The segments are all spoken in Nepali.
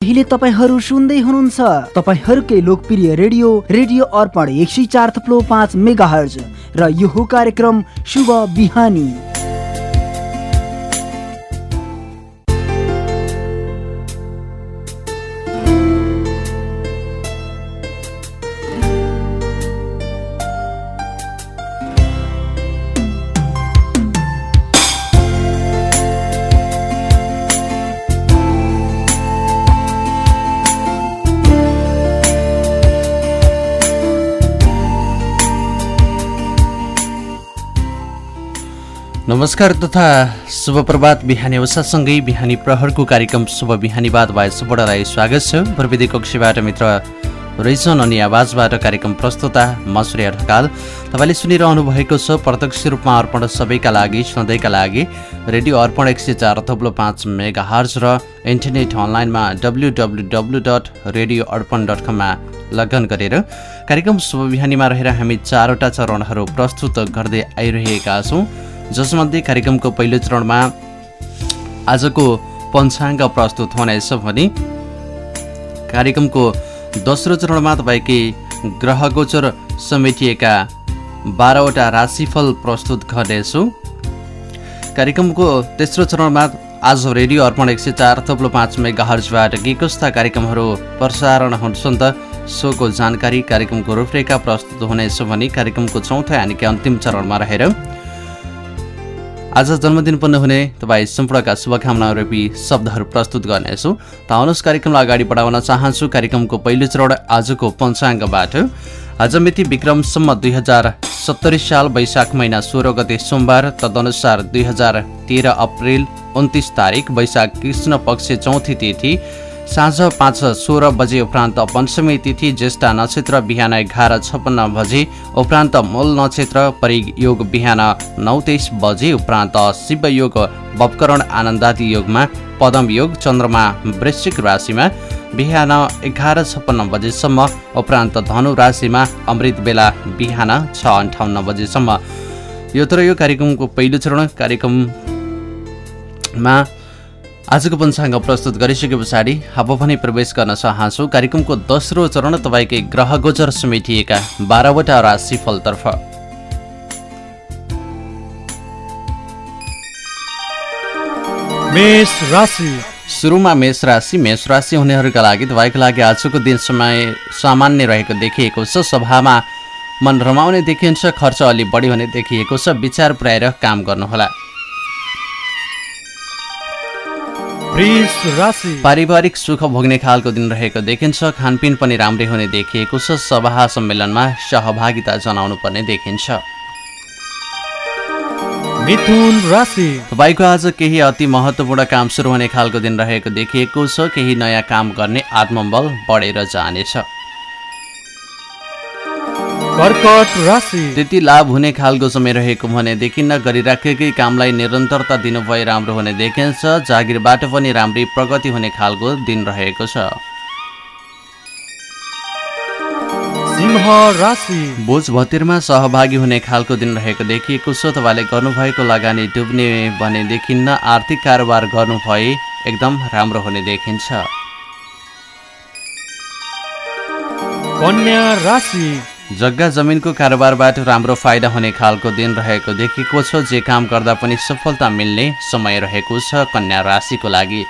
अहिले तपाईँहरू सुन्दै हुनुहुन्छ। तपाईँहरूकै लोकप्रिय रेडियो रेडियो अर्पण एक सय चार थप्लो पाँच मेगा हर्ज र यो कार्यक्रम शुभ बिहानी। नमस्कार तथा शुभ प्रभात बिहानी अवसासँगै बिहानी प्रहरको कार्यक्रम शुभ बिहानीवाद भए सबैलाई स्वागत छ। प्रविधि कक्षीबाट मित्र रहेछन् अनि आवाजबाट कार्यक्रम प्रस्तुता म सूर्य ढकाल तपाईँले सुनिरहनु भएको छ प्रत्यक्ष रूपमा अर्पण सबैका लागि सधैँका लागि रेडियो अर्पण एक सय चार थप्लो पाँच मेगा हार्ज र इन्टरनेट अनलाइनमा W W W dot radio Arpan dot कममा लगन गरेर कार्यक्रम शुभ बिहानीमा रहेर हामी चारवटा चरणहरू प्रस्तुत गर्दै आइरहेका छौँ। जसमध्ये कार्यक्रमको पहिलो चरणमा आजको पञ्चाङ्ग प्रस्तुत हुनेछ भने कार्यक्रमको दोस्रो चरणमा तपाईँकै ग्रहगोचर समेटिएका बाह्रवटा राशिफल प्रस्तुत गर्नेछु। कार्यक्रमको तेस्रो चरणमा आज रेडियो अर्पण एक सय चार थप्लो पाँच मेगा के कस्ता कार्यक्रमहरू प्रसारण हुन्छन् त। सोको जानकारी कार्यक्रमको रूपरेखा प्रस्तुत हुनेछ भने कार्यक्रमको चौथो यानि कि अन्तिम चरणमा रहेर आज जन्मदिन पनि हुने तपाईँ सम्पूर्णका शुभकामना रूपी शब्दहरू प्रस्तुत गर्नेछु। त आउनुहोस् कार्यक्रमलाई अगाडि बढाउन चाहन्छु। कार्यक्रमको पहिलो चरण आजको पञ्चाङ्गबाट। आज मिति विक्रमसम्म दुई हजार सत्तरी साल वैशाख महिना सोह्र गते सोमबार तदनुसार दुई हजार तेह्र अप्रेल उन्तिस तारिक वैशाख कृष्ण पक्ष चौथी तिथि साँझ पाँच सोह्र बजे उपरान्त पञ्चमी तिथि ज्येष्ठ नक्षत्र बिहान एघार छप्पन्न बजे उपरान्त मूल नक्षत्र परियोग बिहान नौ तेइस बजे उपरान्त शिवयोग भवकरण आनन्दादि योगमा पदम योग चन्द्रमा वृश्चिक राशिमा बिहान एघार छप्पन्न बजेसम्म उपरान्त धनु राशिमा अमृत बेला बिहान छ अन्ठाउन्न बजेसम्म। यो तर यो कार्यक्रमको पहिलो चरण कार्यक्रममा आजको पञ्चाङ्ग प्रस्तुत गरिसके पछाडि अब पनि प्रवेश गर्न चाहन्छु। कार्यक्रमको दोस्रो चरण तपाईँकै ग्रह गोचर समेटिएका बाह्रवटा राशिफलतर्फ। मेष राशि। सुरुमा मेष राशि। मेष राशि हुनेहरूका लागि तपाईँको लागि आजको दिन समय सामान्य रहेको देखिएको छ। सभामा मन रमाउने देखिन्छ खर्च अलि बढी हुने देखिएको छ। विचार पुर्याएर काम गर्नुहोला। पारिवारिक सुख भोग्ने खालको दिन रहेको देखिन्छ। खानपिन पनि राम्रै हुने देखिएको छ। सभा सम्मेलनमा सहभागिता जनाउनु पर्ने देखिन्छ। तपाईँको आज केही अति महत्त्वपूर्ण काम सुरु हुने खालको दिन रहेको देखिएको छ। केही नयाँ काम गर्ने आत्मबल बढेर जानेछ। कर्कट राशि। त्यति लाभ हुने खालको समय रहेको भने देखिन्न गरिराखेकै कामलाई निरन्तरता दिनु भए राम्रो हुने देखिन्छ। जागिरबाट पनि राम्रै प्रगति हुने खालको दिन रहेको छ। बोझ भतिरमा सहभागी हुने खालको दिन रहेको देखिएको छ। तपाईँले गर्नुभएको लगानी डुब्ने भने देखिन्न आर्थिक कारोबार गर्नु भए एकदम राम्रो हुने देखिन्छ। कन्या राशि। जग्गा जमिनको कारोबारबाट राम्रो फाइदा हुने खालको दिन रहेको देखिएको छ जे काम गर्दा पनि सफलता मिल्ने समय रहेको छ कन्या राशिको लागि।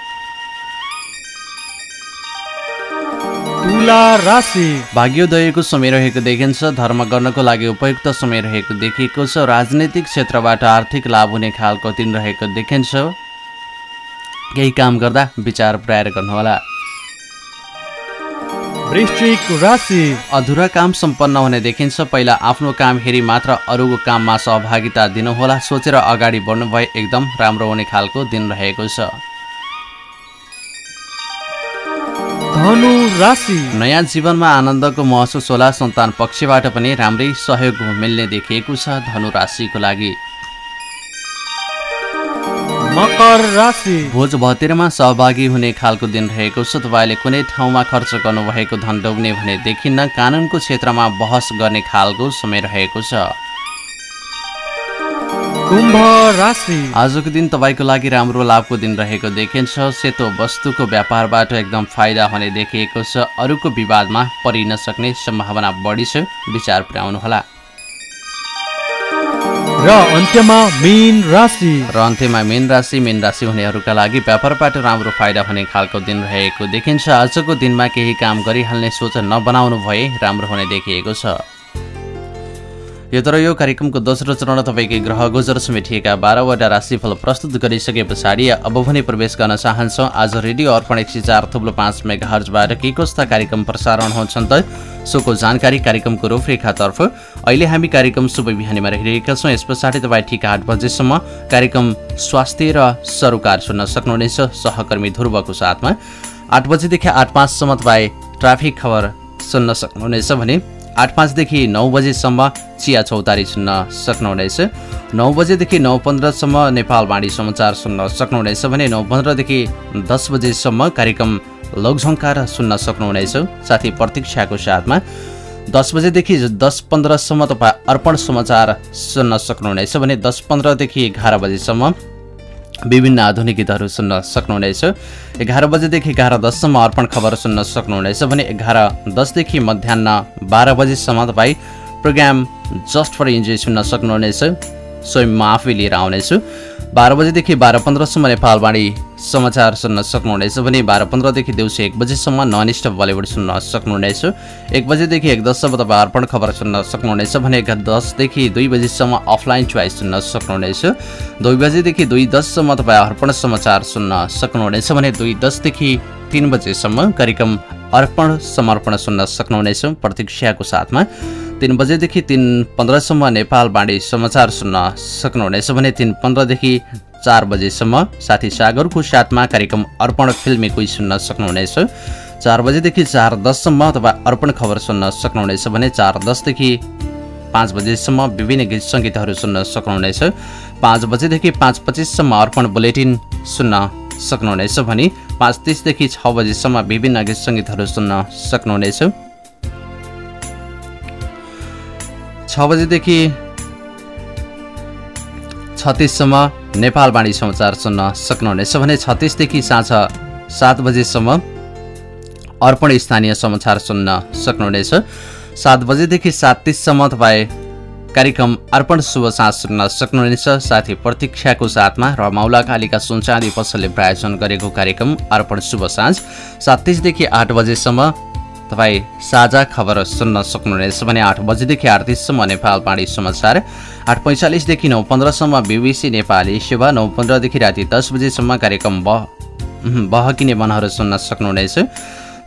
भाग्योदयको समय रहेको देखिन्छ धर्म गर्नको लागि उपयुक्त समय रहेको देखिएको छ राजनैतिक क्षेत्रबाट आर्थिक लाभ हुने खालको दिन रहेको देखिन्छ। केही काम गर्दा विचार पुर्याएर गर्नुहोला। राशि। अधुरा काम सम्पन्न हुने देखिन्छ। पहिला आफ्नो काम हेरी मात्र अरूको काममा सहभागिता दिनुहोला। सोचेर अगाडि बढ्नु भए एकदम राम्रो हुने खालको दिन रहेको छ। धनु राशि। नयाँ जीवनमा आनन्दको महसुस होला। सन्तान पक्षबाट पनि राम्रै सहयोग मिल्ने देखिएको छ धनु राशिको लागि। मकर राशि। भोज भतेरमा सहभागी हुने खालको दिन रहेको छ। तपाईँले कुनै ठाउँमा खर्च गर्नुभएको धन डुब्ने भने देखिन्न कानुनको क्षेत्रमा बहस गर्ने खालको समय रहेको छ। कुम्भ राशि। आजको दिन तपाईँको लागि राम्रो लाभको दिन रहेको देखिन्छ। सेतो वस्तुको व्यापारबाट एकदम फाइदा हुने देखिएको छ। अरूको विवादमा परिन सक्ने सम्भावना बढी छ। विचार पुर्याउनुहोला। र अन्त्यमा मीन राशि। र अन्त्यमा मेन राशि मेन राशि हुनेहरूका लागि व्यापारबाट राम्रो फाइदा हुने खालको दिन रहेको देखिन्छ। आजको दिनमा केही काम गरिहाल्ने सोच नबनाउनु भए राम्रो हुने देखिएको छ। यो तर यो कार्यक्रमको दोस्रो चरण तपाईँकै ग्रह गोचर समेटिएका बाह्रवटा राशिफल प्रस्तुत गरिसके पछाडि अब भने प्रवेश गर्न चाहन्छौँ। आज रेडियो अर्पण एक सय चार थुप्रो पाँच मेगा हर्जबाट के कस्ता कार्यक्रम प्रसारण हुन्छन् त सोको जानकारी कार्यक्रमको रूपरेखातर्फ। अहिले हामी कार्यक्रम शुभ बिहानीमा रहिरहेका छौँ। यस पछाडि तपाईँ ठिक आठ बजेसम्म कार्यक्रम स्वास्थ्य र सरोकार सुन्न सक्नुहुनेछ। सहकर्मी ध्रुवको साथमा आठ बजेदेखि आठ पाँचसम्म तपाईँ ट्राफिक खबर सुन्न सक्नुहुनेछ भने आठ पाँचदेखि नौ बजेसम्म चिया चौतारी सुन्न सक्नुहुनेछ। नौ बजेदेखि नौ पन्ध्रसम्म नेपाल बाणी समाचार सुन्न सक्नुहुनेछ भने नौ पन्ध्रदेखि दस बजेसम्म कार्यक्रम लोकझङ्कार सुन्न सक्नुहुनेछ। साथै प्रतीक्षाको साथमा दस बजेदेखि दस पन्ध्रसम्म तपाईँ अर्पण समाचार सुन्न सक्नुहुनेछ भने दस पन्ध्रदेखि एघार बजेसम्म विभिन्न आधुनिक गीतहरू सुन्न सक्नुहुनेछ। एघार बजेदेखि एघार दससम्म अर्पण खबर सुन्न सक्नुहुनेछ भने एघार दसदेखि मध्याह बाह्र बजेसम्म तपाईँ प्रोग्राम जस्ट फर इन्जोय सुन्न सक्नुहुनेछ। स्वयं म आफै लिएर आउनेछु। बाह्र बजेदेखि बाह्र पन्ध्रसम्म नेपालवाणी समाचार सुन्न सक्नुहुनेछ भने बाह्र पन्ध्रदेखि दिउँसो एक बजेसम्म नन स्टप बलिउड सुन्न सक्नुहुनेछ। एक बजेदेखि एक दससम्म तपाईँ अर्पण खबर सुन्न सक्नुहुनेछ भने एक दसदेखि दुई बजीसम्म अफलाइन चोइस सुन्न सक्नुहुनेछ। दुई बजेदेखि दुई दससम्म तपाईँ अर्पण समाचार सुन्न सक्नुहुनेछ भने दुई दसदेखि तिन बजेसम्म कार्यक्रम अर्पण समर्पण सुन्न सक्नुहुनेछ प्रतीक्षाको साथमा। तिन बजेदेखि तिन पन्ध्रसम्म नेपाल बाँडी समाचार सुन्न सक्नुहुनेछ भने तिन पन्ध्रदेखि चार बजेसम्म साथी सागरको साथमा कार्यक्रम अर्पण फिल्मी कोही सुन्न सक्नुहुनेछ। चार बजेदेखि चार दससम्म अथवा अर्पण खबर सुन्न सक्नुहुनेछ भने चार दसदेखि पाँच बजेसम्म विभिन्न गीत सङ्गीतहरू सुन्न सक्नुहुनेछ। पाँच बजेदेखि पाँच पच्चिससम्म अर्पण बुलेटिन सुन्न सक्नुहुनेछ भने पाँच तिसदेखि छ बजीसम्म विभिन्न गीत सङ्गीतहरू सुन्न सक्नुहुनेछ। छ बजेदेखि छत्तिससम्म नेपालवाणी समाचार सुन्न सक्नुहुनेछ भने छत्तिसदेखि साँझ सात बजेसम्म अर्पण स्थानीय समाचार सुन्न सक्नुहुनेछ। सात बजेदेखि सात तिससम्म तपाईँ कार्यक्रम अर्पण शुभ साँझ सुन्न सक्नुहुनेछ। साथै प्रतीक्षाको साथमा र मौला कालिका सुनचाँदी पसलले प्रायोजन गरेको कार्यक्रम अर्पण शुभ साँझ सात तिसदेखि आठ बजेसम्म तपाईँ साझा खबर सुन्न सक्नुहुनेछ भने आठ बजेदेखि आठ तिससम्म नेपाल पाणी समाचार। आठ पैँचालिसदेखि नौ पन्ध्रसम्म बिबिसी नेपाली। सेवा नौ पन्ध्रदेखि राति दस बजेसम्म कार्यक्रम बह बहकिने मनहरू सुन्न सक्नुहुनेछ।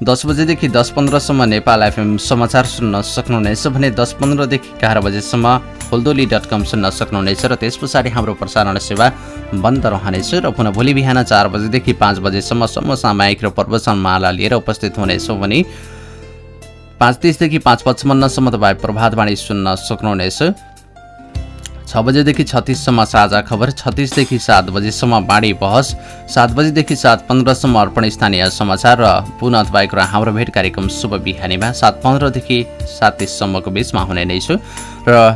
दस बजेदेखि दस पन्ध्रसम्म नेपाल एफएम समाचार सुन्न सक्नुहुनेछ भने दस पन्ध्रदेखि एघार बजेसम्म फुलदोली डट कम सुन्न सक्नुहुनेछ र त्यस पछाडि हाम्रो प्रसारण सेवा बन्द रहनेछ र पुनः भोलि बिहान चार बजेदेखि पाँच बजेसम्म समसामायिक र प्रवचनमाला लिएर उपस्थित हुनेछौँ भने पाँच तिसदेखि पाँच पचपन्नसम्म तपाईँ प्रभातवाणी सुन्न सक्नुहुनेछ। छ बजेदेखि छत्तिससम्म साझा खबर छत्तिसदेखि सात बजेसम्म बाँडी बहस सात बजेदेखि सात पन्ध्रसम्म अर्पण स्थानीय समाचार र पुनः तपाईँको हाम्रो भेट कार्यक्रम शुभ बिहानीमा सात पन्ध्रदेखि सात तिससम्मको बिचमा हुने नै छु। र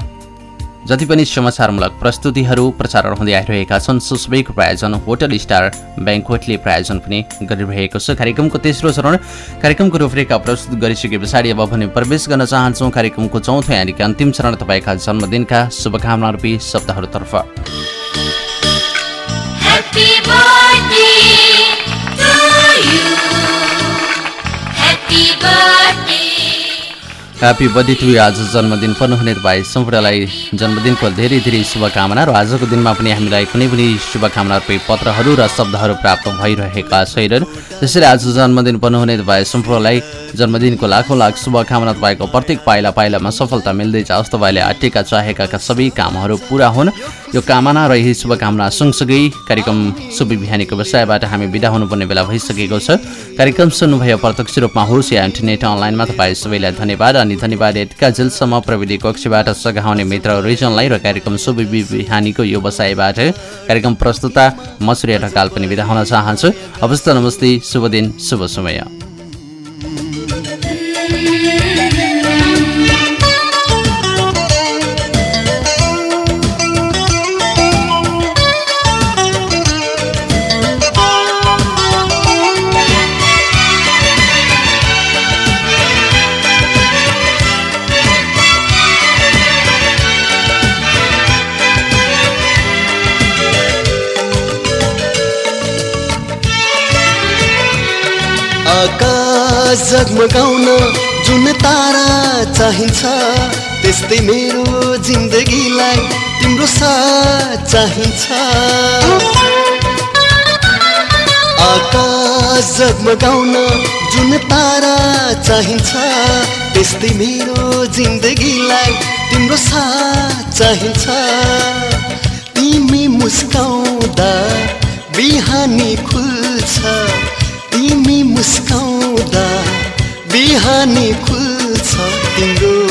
जति पनि समाचारमूलक प्रस्तुतिहरू प्रसारण हुँदै आइरहेका छन् सुसबैको प्रायोजन होटल स्टार ब्याङ्कवेटले प्रायोजन पनि गरिरहेको छ। कार्यक्रमको तेस्रो चरण कार्यक्रमको रूपरेखा प्रस्तुत गरिसके पछाडि अब भने प्रवेश गर्न चाहन्छौँ। कार्यक्रमको चौथो यानि कि अन्तिम चरण तपाईँका जन्मदिनका शुभकामना शब्दहरूतर्फ। ह्याप्पी बर्थडे टु आज जन्मदिन पर्नुहुने तपाईँ सम्पूर्णलाई जन्मदिनको धेरै धेरै शुभकामना र आजको दिनमा पनि हामीलाई कुनै पनि शुभकामना रूपी पत्रहरू र शब्दहरू प्राप्त भइरहेका छैनन्। त्यसैले आज जन्मदिन पर्नुहुने तपाईँ सम्पूर्णलाई जन्मदिनको लाखौँ लाख शुभकामना तपाईँको प्रत्येक पाइला पाइलामा सफलता मिल्दै जाओस् तपाईँले आँटेका चाहेका सबै कामहरू पुरा हुन्। यो कामना र यही शुभकामना सँगसँगै कार्यक्रम शुभ बिहानीको व्यवसायबाट हामी बिदा हुनुपर्ने बेला भइसकेको छ। कार्यक्रम सुन्नुभयो प्रत्यक्ष रूपमा होस् या इन्टरनेट अनलाइनमा तपाईँ सबैलाई धन्यवाद अनि धन्यवाद यतिका जेलसम्म प्रविधि कक्षबाट सघाउने मित्र रिजनलाई र कार्यक्रम शुभ बिहानीको यो व्यवसायबाट कार्यक्रम प्रस्तुता म सूर्य ढकाल पनि बिदा हुन चाहन्छु। अवस्था नमस्ते शुभ दिन शुभ समय। आकाश जगमगाउन जुन तारा चाहिन्छ त्यस्तै मेरो जिन्दगीलाई तिम्रो साथ चाहिन्छ। आकाश जगमगाउन जुन तारा चाहिन्छ त्यस्तै मेरो जिन्दगीलाई तिम्रो साथ चाहिन्छ। तिमी मुस्काउँदा बिहानी खुल्छ। तिमी मुस्काउँदा बिहानी खुल्छ तिम्रो।